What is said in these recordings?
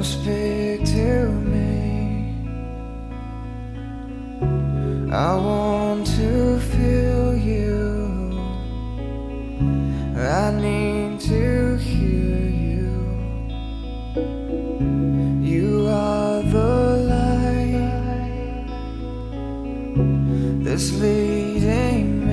Speak to me. I want to feel you. I need to hear you. You are the light that's leading me.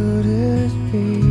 could it be?